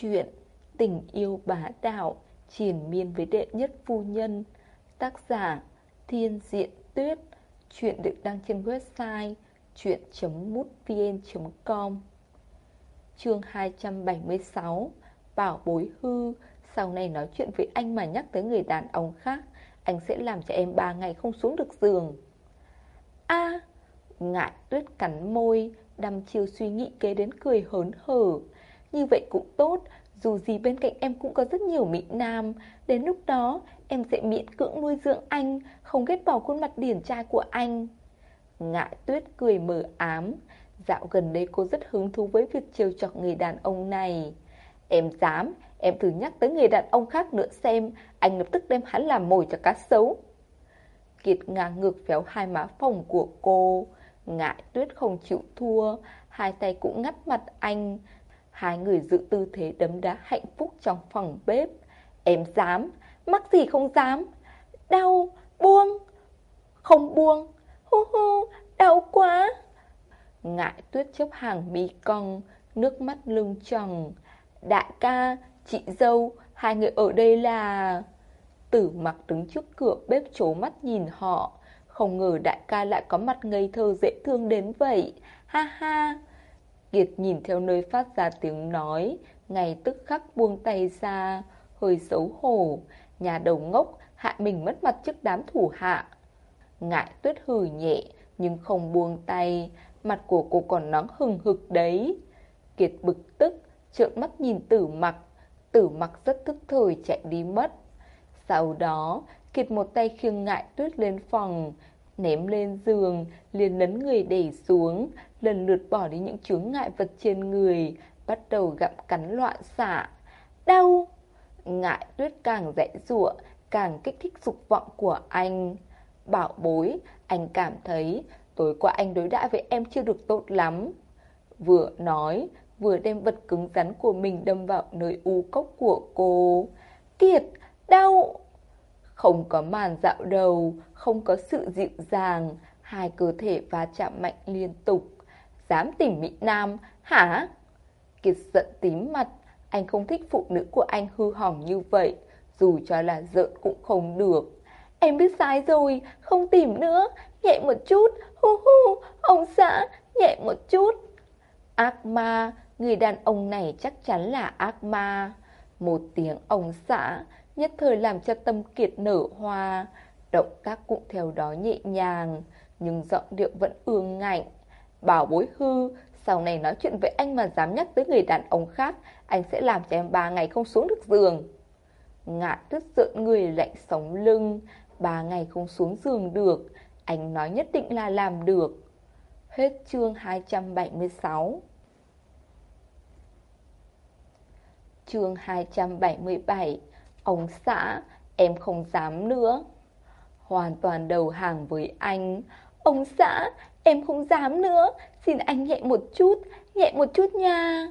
Chuyện Tình yêu bá đạo Triền miên với đệ nhất phu nhân. Tác giả Thiên Diện Tuyết. Chuyện được đăng trên website chuyện.mútvn.com Chương 276 Bảo bối hư. Sau này nói chuyện với anh mà nhắc tới người đàn ông khác, Anh sẽ làm cho em ba ngày không xuống được giường. A, Ngại tuyết cắn môi, Đăm chiều suy nghĩ kế đến cười hớn hở. Như vậy cũng tốt. Dù gì bên cạnh em cũng có rất nhiều mỹ nam. Đến lúc đó em sẽ miễn cưỡng nuôi dưỡng anh Không ghét bỏ khuôn mặt điển trai của anh. Ngại tuyết cười mờ ám. Dạo gần đây cô rất hứng thú với việc trêu chọc người đàn ông này. Em dám, em thử nhắc tới người đàn ông khác nữa xem. Anh lập tức đem hắn làm mồi cho cá sấu. Kiệt ngang ngược véo hai má phòng của cô. Ngại tuyết không chịu thua. Hai tay cũng ngắt mặt anh. Hai người giữ tư thế đấm đá hạnh phúc trong phòng bếp. Em dám, mắc gì không dám? Đau, buông. Không buông. Hu hu, đau quá. Ngại tuyết chấp hàng mi cong Nước mắt lưng tròng. Đại ca, chị dâu Hai người ở đây là... Tử mặc đứng trước cửa bếp trố mắt nhìn họ. Không ngờ đại ca lại có mặt ngây thơ dễ thương đến vậy. Ha ha. Kiệt nhìn theo nơi phát ra tiếng nói Ngày tức khắc buông tay ra, Hơi xấu hổ. Nhà đầu ngốc, hại mình mất mặt trước đám thủ hạ. Ngại tuyết hừ nhẹ, Nhưng không buông tay. Mặt của cô còn nóng hừng hực đấy. Kiệt bực tức, Trợn mắt nhìn tử mặc. Tử mặc rất thức thời chạy đi mất. Sau đó, Kiệt một tay khiêng ngại tuyết lên phòng, Ném lên giường, liền lấn người đẩy xuống Lần lượt bỏ đi những chướng ngại vật trên người, Bắt đầu gặm cắn loạn xạ. Đau! Ngại tuyết càng dãy dụa Càng kích thích dục vọng của anh. Bảo bối, Anh cảm thấy tối qua anh đối đãi với em chưa được tốt lắm. Vừa nói, Vừa đem vật cứng rắn của mình đâm vào nơi u cốc của cô. Kiệt! Đau! Không có màn dạo đầu, Không có sự dịu dàng, Hai cơ thể va chạm mạnh liên tục. Dám tìm Mỹ Nam, Hả? Kiệt giận tím mặt. Anh không thích phụ nữ của anh hư hỏng như vậy, Dù cho là giận cũng không được. Em biết sai rồi, Không tìm nữa. Nhẹ một chút, Hu hu, Ông xã, Nhẹ một chút. Ác ma, Người đàn ông này chắc chắn là ác ma. Một tiếng ông xã, Nhất thời làm cho tâm kiệt nở hoa. Động tác cũng theo đó nhẹ nhàng, Nhưng giọng điệu vẫn ương ngạnh. Bảo bối hư Sau này nói chuyện với anh mà dám nhắc tới người đàn ông khác Anh sẽ làm cho em ba ngày không xuống được giường. Ngạn tức giận người lạnh sống lưng Ba ngày không xuống giường được Anh nói nhất định là làm được. Hết chương 276 Chương 277 Ông xã, em không dám nữa. Hoàn toàn đầu hàng với anh Ông xã, em không dám nữa. Xin anh nhẹ một chút, nhẹ một chút nha.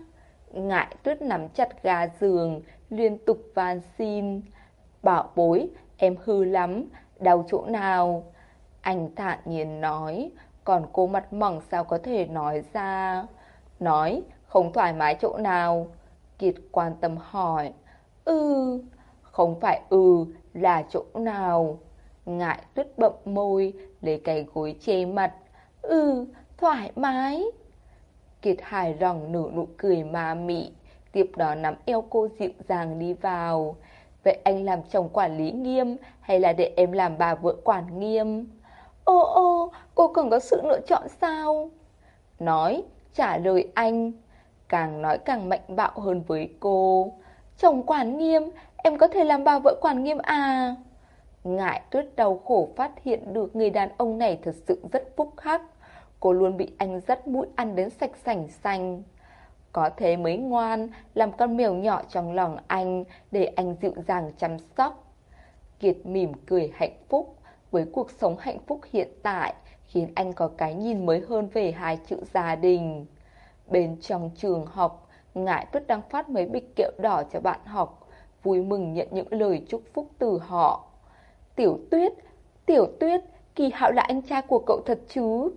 Ngại tuyết nắm chặt gà giường Liên tục van xin. Bảo bối, em hư lắm Đau chỗ nào? Anh thản nhiên nói Còn cô mặt mỏng sao có thể nói ra? Nói không thoải mái chỗ nào? Kiệt quan tâm hỏi Ừ Không phải ừ là chỗ nào? Ngại tuyết bậm môi Lấy cái gối che mặt Ừ thoải mái. Kiệt hài lòng nở nụ cười ma mị, Tiếp đó nắm eo cô dịu dàng đi vào. Vậy anh làm chồng quản lý nghiêm Hay là để em làm bà vợ quản nghiêm? Ô ô, Cô cần có sự lựa chọn sao? Nói, trả lời anh. Càng nói càng mạnh bạo hơn với cô. Chồng quản nghiêm, Em có thể làm bà vợ quản nghiêm à? Ngại tuyết đau khổ phát hiện được Người đàn ông này thật sự rất phúc hắc Cô luôn bị anh dắt mũi ăn đến sạch sành xanh Có thế mới ngoan Làm con mèo nhỏ trong lòng anh Để anh dịu dàng chăm sóc Kiệt mỉm cười hạnh phúc Với cuộc sống hạnh phúc hiện tại Khiến anh có cái nhìn mới hơn về hai chữ gia đình Bên trong trường học, Ngại Tuyết đang phát mấy bịch kẹo đỏ cho bạn học, vui mừng nhận những lời chúc phúc từ họ. Tiểu Tuyết, Tiểu Tuyết, Kỳ Hạo là anh trai của cậu thật chứ?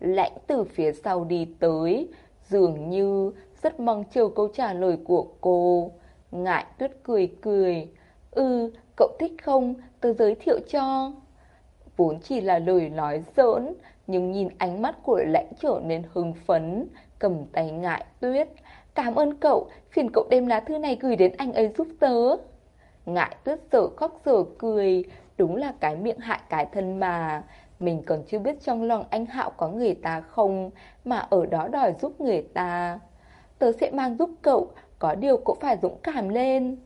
Lãnh từ phía sau đi tới, dường như rất mong chờ câu trả lời của cô. Ngại tuyết cười cười. Ừ, cậu thích không? Tớ giới thiệu cho. Vốn chỉ là lời nói giỡn, nhưng nhìn ánh mắt của lãnh trở nên hưng phấn, cầm tay ngại tuyết. Cảm ơn cậu, phiền cậu đem lá thư này gửi đến anh ấy giúp tớ. Ngại tuyết giờ khóc giờ cười, đúng là cái miệng hại cái thân mà. Mình còn chưa biết trong lòng anh Hạo có người ta không, mà ở đó đòi giúp người ta. Tớ sẽ mang giúp cậu, có điều cũng phải dũng cảm lên.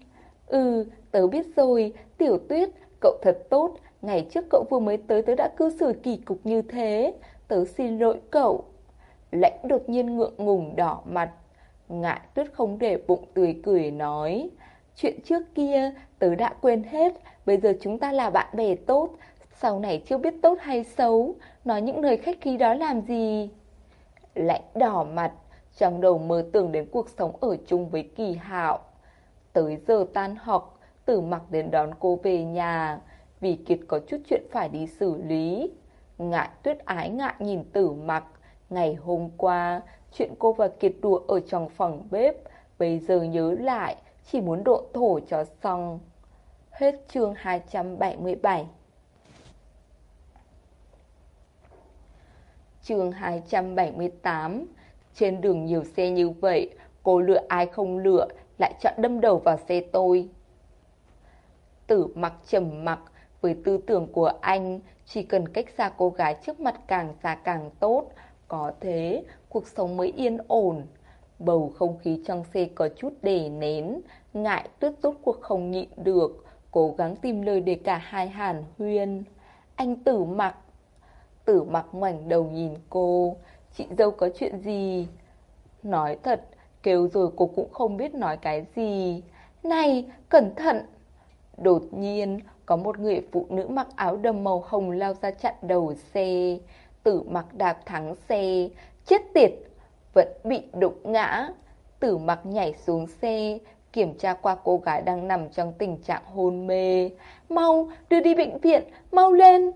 Ừ, tớ biết rồi, tiểu tuyết, cậu thật tốt, ngày trước cậu vừa mới tới tớ đã cư xử kỳ cục như thế, tớ xin lỗi cậu. Lãnh đột nhiên ngượng ngùng đỏ mặt, ngại tuyết không để bụng tươi cười nói. Chuyện trước kia tớ đã quên hết, bây giờ chúng ta là bạn bè tốt, sau này chưa biết tốt hay xấu, nói những lời khách khí đó làm gì. Lạnh đỏ mặt, trong đầu mơ tưởng đến cuộc sống ở chung với kỳ hạo. Tới giờ tan học, tử mặc đến đón cô về nhà, vì Kiệt có chút chuyện phải đi xử lý. Ngại tuyết ái ngại nhìn tử mặc, ngày hôm qua, chuyện cô và Kiệt đùa ở trong phòng bếp, bây giờ nhớ lại, chỉ muốn độ thổ cho xong. Hết chương 277 chương 278 Trên đường nhiều xe như vậy, cô lựa ai không lựa, lại chọn đâm đầu vào xe tôi. Tử mặc trầm mặc, với tư tưởng của anh, chỉ cần cách xa cô gái trước mặt càng xa càng tốt, có thế cuộc sống mới yên ổn. Bầu không khí trong xe có chút đề nén, ngại tuyết rút cuộc không nhịn được, cố gắng tìm lời để cả hai hàn huyên. Anh tử mặc. Tử mặc ngoảnh đầu nhìn cô, chị dâu có chuyện gì? Nói thật, kêu rồi cô cũng không biết nói cái gì. Này, cẩn thận! Đột nhiên, có một người phụ nữ mặc áo đầm màu hồng lao ra chặn đầu xe. Tử mặc đạp thắng xe. Chết tiệt! Vẫn bị đụng ngã. Tử mặc nhảy xuống xe, kiểm tra qua cô gái đang nằm trong tình trạng hôn mê. Mau, đưa đi bệnh viện, mau lên!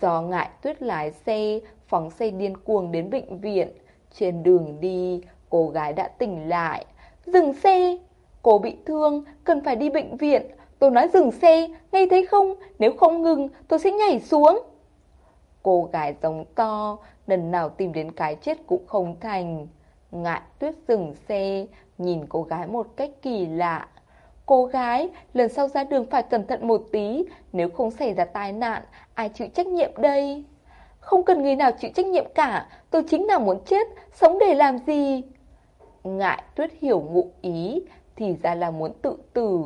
Do ngại tuyết lái xe, phóng xe điên cuồng đến bệnh viện. Trên đường đi, cô gái đã tỉnh lại. Dừng xe! Cô bị thương, cần phải đi bệnh viện. Tôi nói dừng xe, nghe thấy không? Nếu không ngừng, tôi sẽ nhảy xuống. Cô gái giống to, lần nào tìm đến cái chết cũng không thành. Ngại tuyết dừng xe, nhìn cô gái một cách kỳ lạ. Cô gái, lần sau ra đường phải cẩn thận một tí, nếu không xảy ra tai nạn, ai chịu trách nhiệm đây? Không cần người nào chịu trách nhiệm cả, tôi chính là muốn chết, sống để làm gì? Ngại tuyết hiểu ngụ ý, thì ra là muốn tự tử.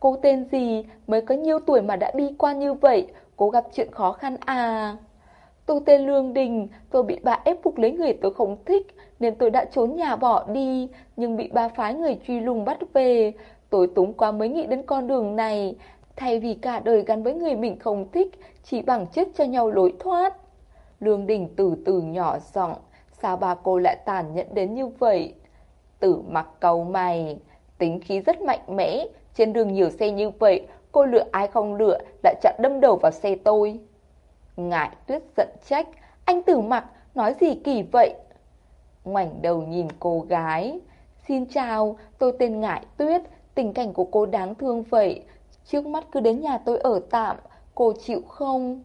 Cô tên gì mới có nhiêu tuổi mà đã bi quan như vậy, cô gặp chuyện khó khăn à? Tôi tên Lương Đình, tôi bị bà ép buộc lấy người tôi không thích, nên tôi đã trốn nhà bỏ đi, nhưng bị ba phái người truy lùng bắt về. Tôi túng quá mới nghĩ đến con đường này, thay vì cả đời gắn với người mình không thích, chỉ bằng chết cho nhau lối thoát. Lương Đình từ từ nhỏ giọng, sao bà cô lại tàn nhẫn đến như vậy? Tử mặc cầu mày, tính khí rất mạnh mẽ, trên đường nhiều xe như vậy, cô lựa ai không lựa, lại chặn đâm đầu vào xe tôi. Ngại tuyết giận trách, anh tử mặc, nói gì kỳ vậy? Ngoảnh đầu nhìn cô gái. Xin chào, tôi tên Ngại Tuyết, tình cảnh của cô đáng thương vậy. Trước mắt cứ đến nhà tôi ở tạm, cô chịu không?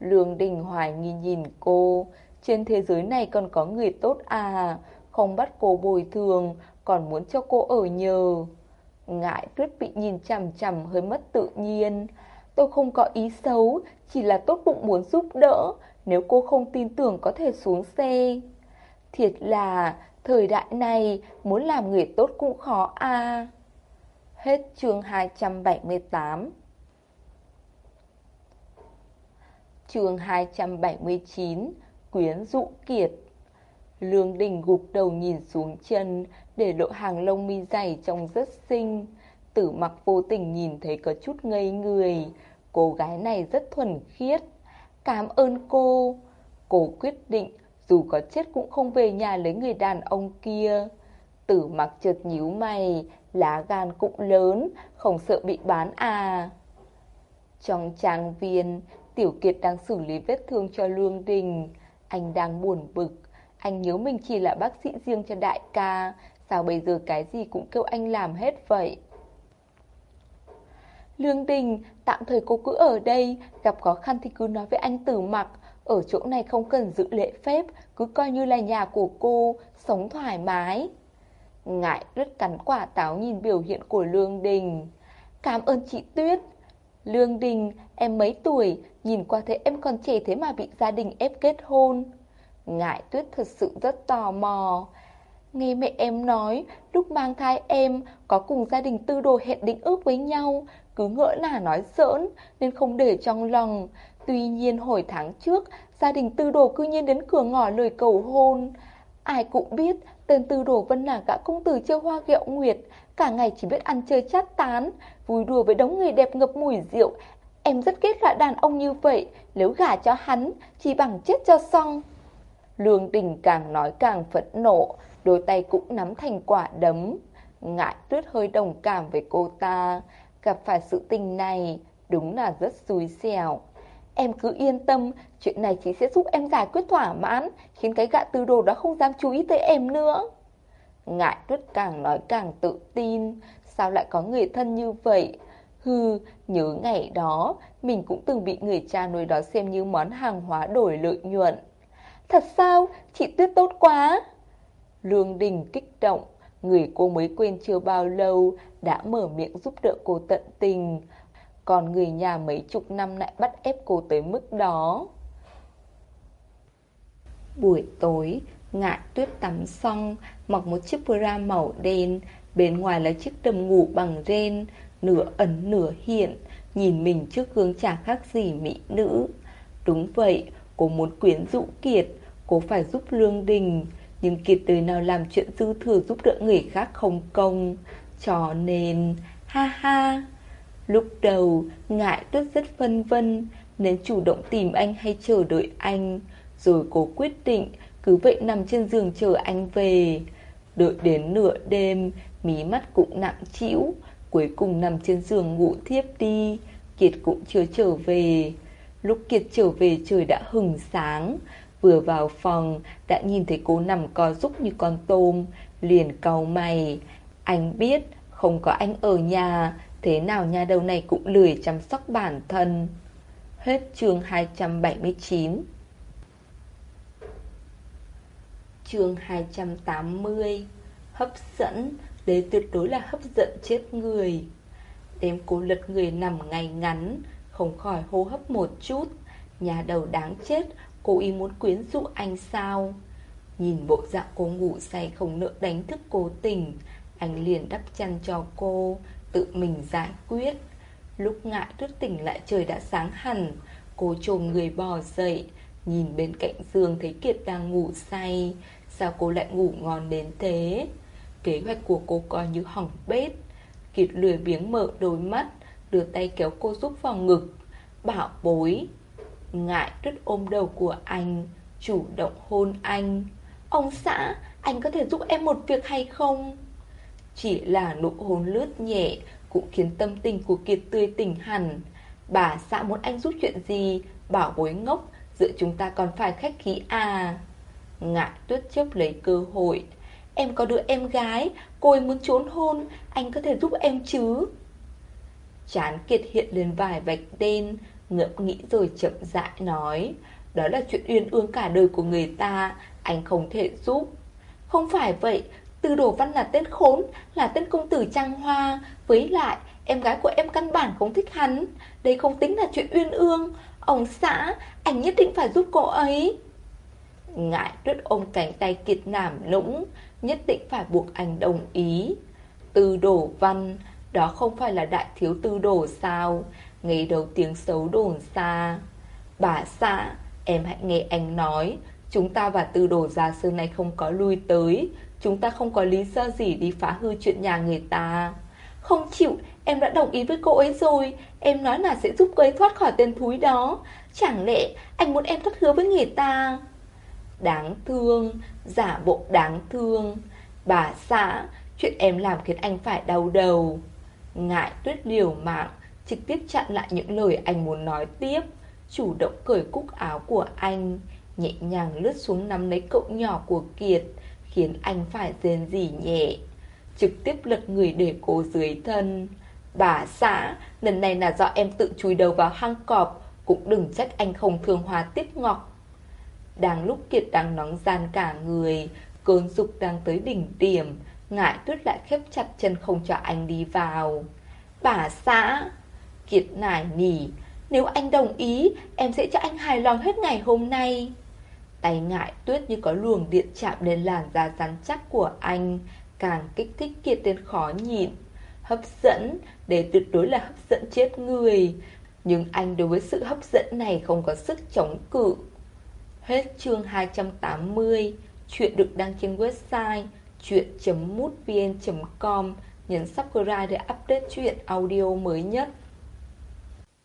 Lương Đình Hoài nghi nhìn cô, trên thế giới này còn có người tốt à, không bắt cô bồi thường, còn muốn cho cô ở nhờ. Ngại tuyết bị nhìn chằm chằm hơi mất tự nhiên. Tôi không có ý xấu, chỉ là tốt bụng muốn giúp đỡ, nếu cô không tin tưởng có thể xuống xe. Thiệt là, thời đại này, muốn làm người tốt cũng khó à. Hết chương 278 Chương 279 Quyến dụ kiệt. Lương đình gục đầu nhìn xuống chân, Để lộ hàng lông mi dày trông rất xinh. Tử mặc vô tình nhìn thấy có chút ngây người. Cô gái này rất thuần khiết. Cảm ơn cô. Cô quyết định, Dù có chết cũng không về nhà lấy người đàn ông kia. Tử mặc chợt nhíu mày Lá gan cũng lớn Không sợ bị bán à. Trong trang viên Tiểu Kiệt đang xử lý vết thương cho Lương Đình. Anh đang buồn bực. Anh nhớ mình chỉ là bác sĩ riêng cho đại ca. Sao bây giờ cái gì cũng kêu anh làm hết vậy? Lương Đình, tạm thời cô cứ ở đây, gặp khó khăn thì cứ nói với anh Tử Mặc, ở chỗ này không cần giữ lễ phép, cứ coi như là nhà của cô, sống thoải mái. Ngại rất cắn quả táo nhìn biểu hiện của Lương Đình. Cảm ơn chị Tuyết. Lương Đình, em mấy tuổi, nhìn qua thế em còn trẻ thế mà bị gia đình ép kết hôn. Ngại Tuyết thật sự rất tò mò. Nghe mẹ em nói, lúc mang thai em có cùng gia đình tư đồ hẹn định ước với nhau, cứ ngỡ là nói giỡn nên không để trong lòng. Tuy nhiên hồi tháng trước, gia đình tư đồ cư nhiên đến cửa ngỏ lời cầu hôn. Ai cũng biết, tên tư đồ vân là gã công tử chơi hoa ghẹo nguyệt, cả ngày chỉ biết ăn chơi chát tán, vui đùa với đống người đẹp ngập mùi rượu. Em rất ghét loại đàn ông như vậy, nếu gả cho hắn, chỉ bằng chết cho xong. Lương Đình càng nói càng phẫn nộ, đôi tay cũng nắm thành quả đấm. Ngại tuyết hơi đồng cảm với cô ta, gặp phải sự tình này, đúng là rất xui xẻo. Em cứ yên tâm, chuyện này chị sẽ giúp em giải quyết thỏa mãn, khiến cái gạ tư đồ đó không dám chú ý tới em nữa. Ngại tuyết càng nói càng tự tin, sao lại có người thân như vậy? Hừ, nhớ ngày đó, mình cũng từng bị người cha nuôi đó xem như món hàng hóa đổi lợi nhuận. Thật sao? Chị Tuyết tốt quá! Lương Đình kích động, người cô mới quên chưa bao lâu đã mở miệng giúp đỡ cô tận tình. Còn người nhà mấy chục năm lại bắt ép cô tới mức đó. Buổi tối, ngạ tuyết tắm xong, mặc một chiếc bra màu đen, bên ngoài là chiếc đầm ngủ bằng ren, nửa ẩn nửa hiện, nhìn mình trước gương chả khác gì mỹ nữ. Đúng vậy, cô muốn quyến rũ Kiệt, cô phải giúp Lương Đình, nhưng Kiệt đời nào làm chuyện dư thừa giúp đỡ người khác không công. Cho nên, ha ha. Lúc đầu, ngại tuyết rất phân vân, nên chủ động tìm anh hay chờ đợi anh. Rồi cố quyết định, cứ vậy nằm trên giường chờ anh về. Đợi đến nửa đêm, mí mắt cũng nặng chịu, cuối cùng nằm trên giường ngủ thiếp đi. Kiệt cũng chưa trở về. Lúc Kiệt trở về trời đã hừng sáng, vừa vào phòng đã nhìn thấy cô nằm co rúc như con tôm, liền cau mày. Anh biết không có anh ở nhà, thế nào nhà đầu này cũng lười chăm sóc bản thân. Hết chương 279 Chương 280 Hấp dẫn, đấy tuyệt đối là hấp dẫn chết người. Đêm cô lật người nằm ngay ngắn, không khỏi hô hấp một chút. Nhà đầu đáng chết, cô ý muốn quyến rũ anh sao? Nhìn bộ dạng cô ngủ say không nỡ đánh thức cô tỉnh, anh liền đắp chăn cho cô, tự mình giải quyết. Lúc ngại thức tỉnh lại trời đã sáng hẳn, cô trồm người bò dậy, nhìn bên cạnh giường thấy Kiệt đang ngủ say, sao cô lại ngủ ngon đến thế? Kế hoạch của cô coi như hỏng bét. Kiệt lười biếng mở đôi mắt, đưa tay kéo cô giúp vào ngực, bảo bối. Ngại tuyết ôm đầu của anh, chủ động hôn anh. Ông xã, anh có thể giúp em một việc hay không? Chỉ là nụ hôn lướt nhẹ cũng khiến tâm tình của Kiệt tươi tỉnh hẳn. Bà xã muốn anh giúp chuyện gì, bảo bối ngốc, giữa chúng ta còn phải khách khí à. Ngại tuyết chấp lấy cơ hội. Em có đứa em gái, cô ấy muốn trốn hôn, anh có thể giúp em chứ? Chán Kiệt hiện lên vài vạch đen, Ngậm nghĩ rồi chậm rãi nói. Đó là chuyện uyên ương cả đời của người ta, anh không thể giúp. Không phải vậy, từ Đồ Văn là tên khốn, là tên công tử trang hoa. Với lại, em gái của em căn bản không thích hắn. Đây không tính là chuyện uyên ương. Ông xã, anh nhất định phải giúp cô ấy. Ngại tuyết ôm cánh tay kiệt nảm lũng, nhất định phải buộc anh đồng ý. Từ Đồ Văn, đó không phải là đại thiếu tư đồ sao? Nghe đầu tiếng xấu đồn xa. Bà xã, em hãy nghe anh nói, chúng ta và tư đồ gia xưa này không có lui tới, Chúng ta không có lý do gì đi phá hư chuyện nhà người ta. Không chịu, Em đã đồng ý với cô ấy rồi. Em nói là sẽ giúp cô ấy thoát khỏi tên thúi đó. Chẳng lẽ anh muốn em thất hứa với người ta? Đáng thương, Giả bộ đáng thương. Bà xã, Chuyện em làm khiến anh phải đau đầu. Ngại tuyết liều mạng, Trực tiếp chặn lại những lời anh muốn nói tiếp. Chủ động cởi cúc áo của anh, Nhẹ nhàng lướt xuống nắm lấy cậu nhỏ của Kiệt. Khiến anh phải rên rỉ nhẹ. Trực tiếp lật người để cô dưới thân. Bà xã, Lần này là do em tự chui đầu vào hang cọp, Cũng đừng trách anh không thương hòa tiếp ngọc. Đang lúc Kiệt đang nóng gian cả người, Cơn dục đang tới đỉnh điểm, Ngại tuyết lại khép chặt chân không cho anh đi vào. Bà xã, Kiệt nải nỉ, Nếu anh đồng ý, Em sẽ cho anh hài lòng hết ngày hôm nay. Tay ngại tuyết như có luồng điện chạm đến làn da rắn chắc của anh, Càng kích thích Kiệt đến khó nhịn. Hấp dẫn, Để tuyệt đối là hấp dẫn chết người. Nhưng anh đối với sự hấp dẫn này không có sức chống cự. Hết chương 280 Chuyện được đăng trên website chuyện.mútvn.com Nhấn subscribe để update chuyện audio mới nhất.